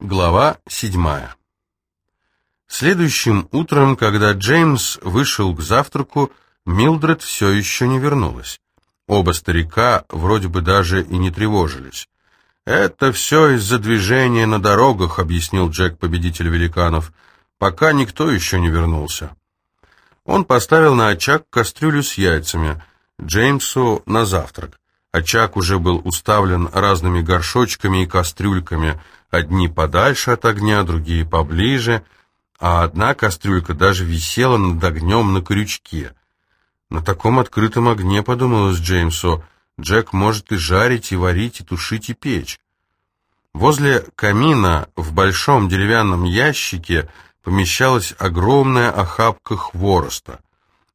Глава седьмая Следующим утром, когда Джеймс вышел к завтраку, Милдред все еще не вернулась. Оба старика вроде бы даже и не тревожились. «Это все из-за движения на дорогах», — объяснил Джек, победитель великанов, «пока никто еще не вернулся». Он поставил на очаг кастрюлю с яйцами, Джеймсу на завтрак. Очаг уже был уставлен разными горшочками и кастрюльками, одни подальше от огня, другие поближе, а одна кастрюлька даже висела над огнем на крючке. На таком открытом огне, подумалось Джеймсу, Джек может и жарить, и варить, и тушить, и печь. Возле камина в большом деревянном ящике помещалась огромная охапка хвороста.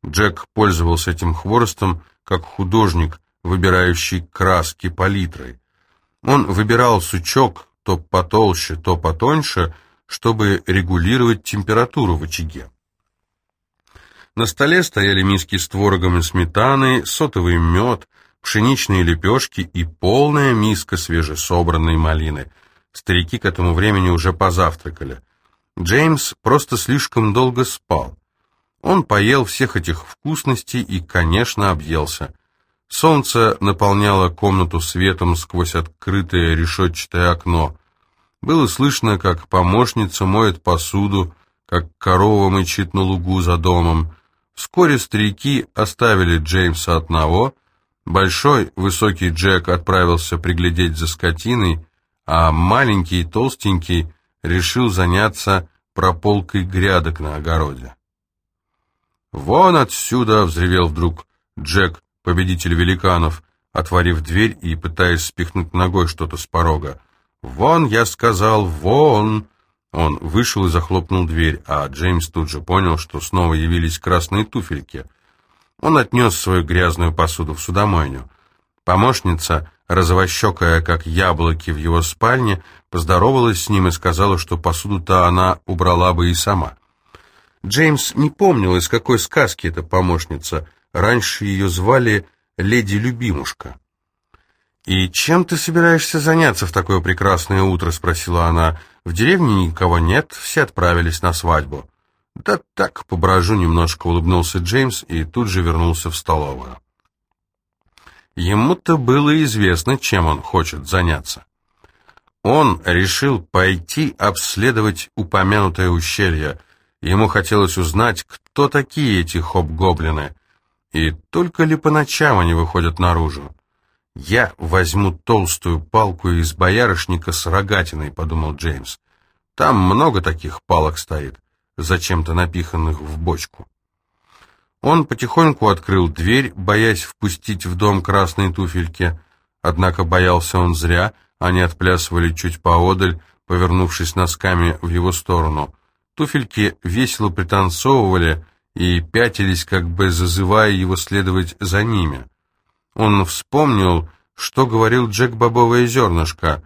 Джек пользовался этим хворостом как художник, выбирающий краски палитрой. Он выбирал сучок то потолще, то потоньше, чтобы регулировать температуру в очаге. На столе стояли миски с творогом и сметаной, сотовый мед, пшеничные лепешки и полная миска свежесобранной малины. Старики к этому времени уже позавтракали. Джеймс просто слишком долго спал. Он поел всех этих вкусностей и, конечно, объелся. Солнце наполняло комнату светом сквозь открытое решетчатое окно. Было слышно, как помощница моет посуду, как корова мычит на лугу за домом. Вскоре старики оставили Джеймса одного, большой высокий Джек отправился приглядеть за скотиной, а маленький толстенький решил заняться прополкой грядок на огороде. «Вон отсюда!» — взревел вдруг Джек, победитель великанов, отворив дверь и пытаясь спихнуть ногой что-то с порога. «Вон, я сказал, вон!» Он вышел и захлопнул дверь, а Джеймс тут же понял, что снова явились красные туфельки. Он отнес свою грязную посуду в судомойню. Помощница, розовощекая, как яблоки в его спальне, поздоровалась с ним и сказала, что посуду-то она убрала бы и сама. Джеймс не помнил, из какой сказки эта помощница. Раньше ее звали Леди Любимушка. «И чем ты собираешься заняться в такое прекрасное утро?» — спросила она. «В деревне никого нет, все отправились на свадьбу». «Да так, поброжу немножко», — улыбнулся Джеймс и тут же вернулся в столовую. Ему-то было известно, чем он хочет заняться. Он решил пойти обследовать упомянутое ущелье — Ему хотелось узнать, кто такие эти хоп-гоблины, и только ли по ночам они выходят наружу. «Я возьму толстую палку из боярышника с рогатиной», — подумал Джеймс. «Там много таких палок стоит, зачем-то напиханных в бочку». Он потихоньку открыл дверь, боясь впустить в дом красные туфельки, однако боялся он зря, они отплясывали чуть поодаль, повернувшись носками в его сторону — Туфельки весело пританцовывали и пятились, как бы зазывая его следовать за ними. Он вспомнил, что говорил Джек Бобовое зернышко.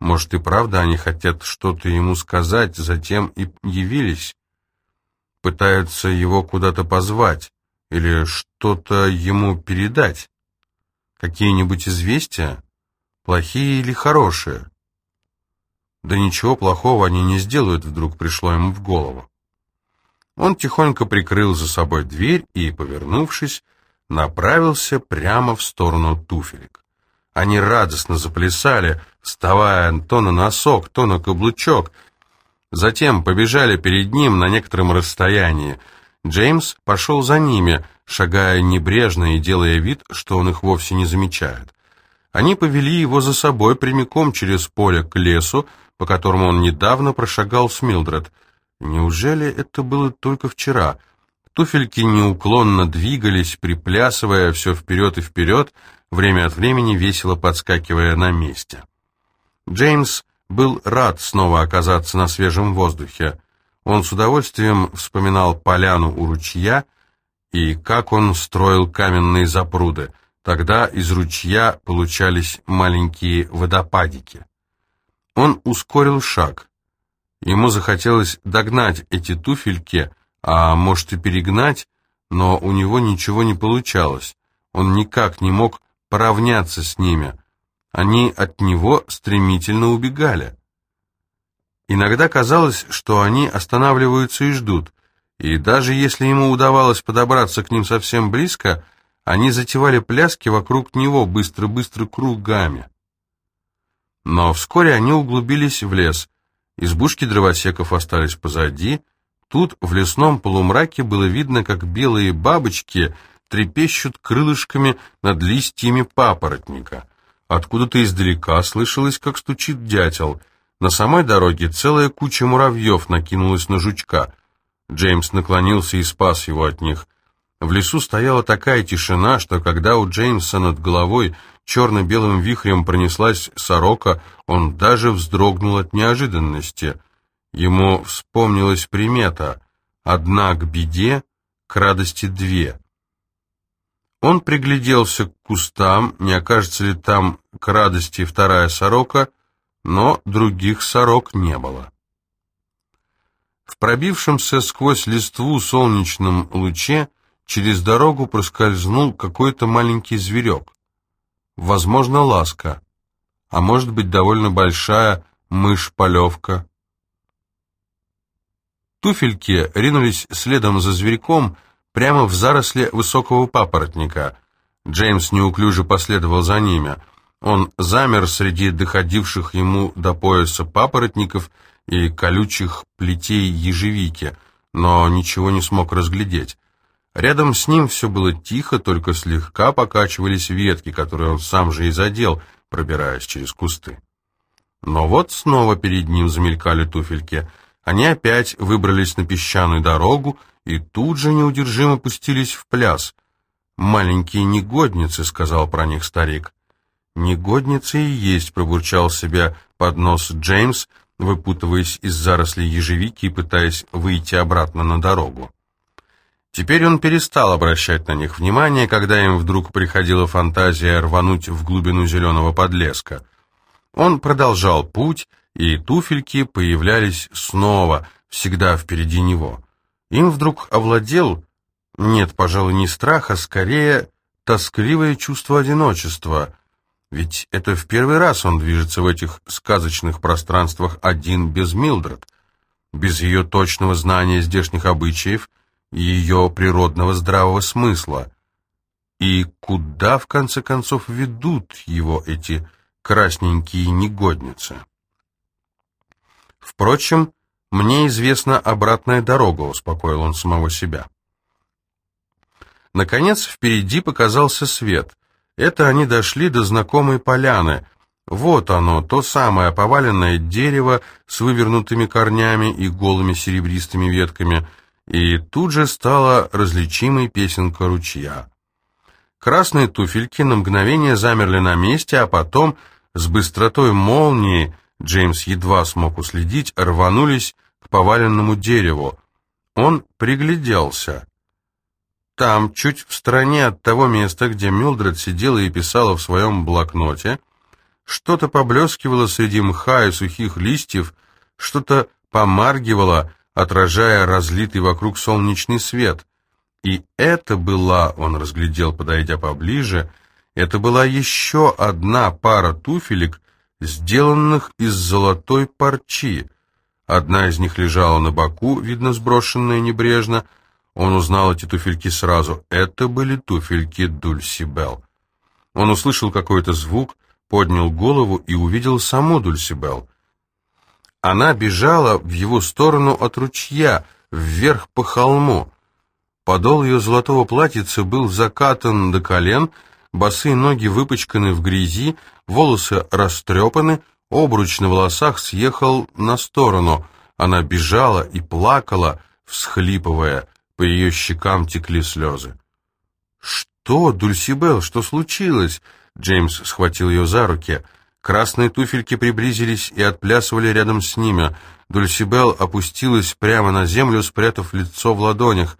Может, и правда они хотят что-то ему сказать, затем и явились. Пытаются его куда-то позвать или что-то ему передать. Какие-нибудь известия? Плохие или хорошие? Да ничего плохого они не сделают, вдруг пришло ему в голову. Он тихонько прикрыл за собой дверь и, повернувшись, направился прямо в сторону туфелек. Они радостно заплясали, вставая то на носок, то на каблучок. Затем побежали перед ним на некотором расстоянии. Джеймс пошел за ними, шагая небрежно и делая вид, что он их вовсе не замечает. Они повели его за собой прямиком через поле к лесу, по которому он недавно прошагал с Милдред. Неужели это было только вчера? Туфельки неуклонно двигались, приплясывая все вперед и вперед, время от времени весело подскакивая на месте. Джеймс был рад снова оказаться на свежем воздухе. Он с удовольствием вспоминал поляну у ручья и как он строил каменные запруды. Тогда из ручья получались маленькие водопадики. Он ускорил шаг. Ему захотелось догнать эти туфельки, а может и перегнать, но у него ничего не получалось. Он никак не мог поравняться с ними. Они от него стремительно убегали. Иногда казалось, что они останавливаются и ждут, и даже если ему удавалось подобраться к ним совсем близко, они затевали пляски вокруг него быстро-быстро кругами. Но вскоре они углубились в лес, избушки дровосеков остались позади, тут в лесном полумраке было видно, как белые бабочки трепещут крылышками над листьями папоротника. Откуда-то издалека слышалось, как стучит дятел. На самой дороге целая куча муравьев накинулась на жучка. Джеймс наклонился и спас его от них. В лесу стояла такая тишина, что когда у Джеймса над головой черно-белым вихрем пронеслась сорока, он даже вздрогнул от неожиданности. Ему вспомнилась примета «одна к беде, к радости две». Он пригляделся к кустам, не окажется ли там к радости вторая сорока, но других сорок не было. В пробившемся сквозь листву солнечном луче через дорогу проскользнул какой-то маленький зверек. Возможно, ласка, а может быть, довольно большая мышь-полевка. Туфельки ринулись следом за зверьком, прямо в заросли высокого папоротника. Джеймс неуклюже последовал за ними. Он замер среди доходивших ему до пояса папоротников и колючих плетей ежевики, но ничего не смог разглядеть. Рядом с ним все было тихо, только слегка покачивались ветки, которые он сам же и задел, пробираясь через кусты. Но вот снова перед ним замелькали туфельки. Они опять выбрались на песчаную дорогу и тут же неудержимо пустились в пляс. «Маленькие негодницы», — сказал про них старик. «Негодницы и есть», — пробурчал себя под нос Джеймс, выпутываясь из зарослей ежевики и пытаясь выйти обратно на дорогу. Теперь он перестал обращать на них внимание, когда им вдруг приходила фантазия рвануть в глубину зеленого подлеска. Он продолжал путь, и туфельки появлялись снова, всегда впереди него. Им вдруг овладел, нет, пожалуй, не страх, а скорее тоскливое чувство одиночества, ведь это в первый раз он движется в этих сказочных пространствах один без Милдред, без ее точного знания здешних обычаев ее природного здравого смысла. И куда, в конце концов, ведут его эти красненькие негодницы? Впрочем, «Мне известна обратная дорога», — успокоил он самого себя. Наконец, впереди показался свет. Это они дошли до знакомой поляны. Вот оно, то самое поваленное дерево с вывернутыми корнями и голыми серебристыми ветками, и тут же стала различимой песенка ручья. Красные туфельки на мгновение замерли на месте, а потом, с быстротой молнии, Джеймс едва смог уследить, рванулись к поваленному дереву. Он пригляделся. Там, чуть в стороне от того места, где Милдред сидела и писала в своем блокноте, что-то поблескивало среди мха и сухих листьев, что-то помаргивало, отражая разлитый вокруг солнечный свет. И это была, он разглядел, подойдя поближе, это была еще одна пара туфелек, сделанных из золотой парчи. Одна из них лежала на боку, видно, сброшенная небрежно. Он узнал эти туфельки сразу. Это были туфельки Дульсибел. Он услышал какой-то звук, поднял голову и увидел саму Дульсибел. Она бежала в его сторону от ручья, вверх по холму. Подол ее золотого платьица был закатан до колен, босые ноги выпачканы в грязи, волосы растрепаны, обруч на волосах съехал на сторону. Она бежала и плакала, всхлипывая, по ее щекам текли слезы. «Что, Дульсибел, что случилось?» Джеймс схватил ее за руки. Красные туфельки приблизились и отплясывали рядом с ними. Дульсибел опустилась прямо на землю, спрятав лицо в ладонях.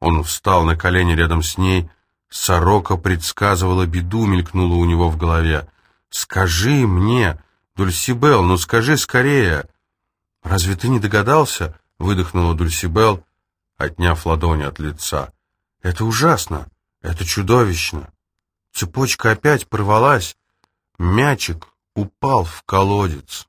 Он встал на колени рядом с ней. Сорока предсказывала беду, мелькнула у него в голове. «Скажи мне, Дульсибел, ну скажи скорее!» «Разве ты не догадался?» — выдохнула Дульсибел, отняв ладони от лица. «Это ужасно! Это чудовищно! Цепочка опять порвалась, мячик упал в колодец!»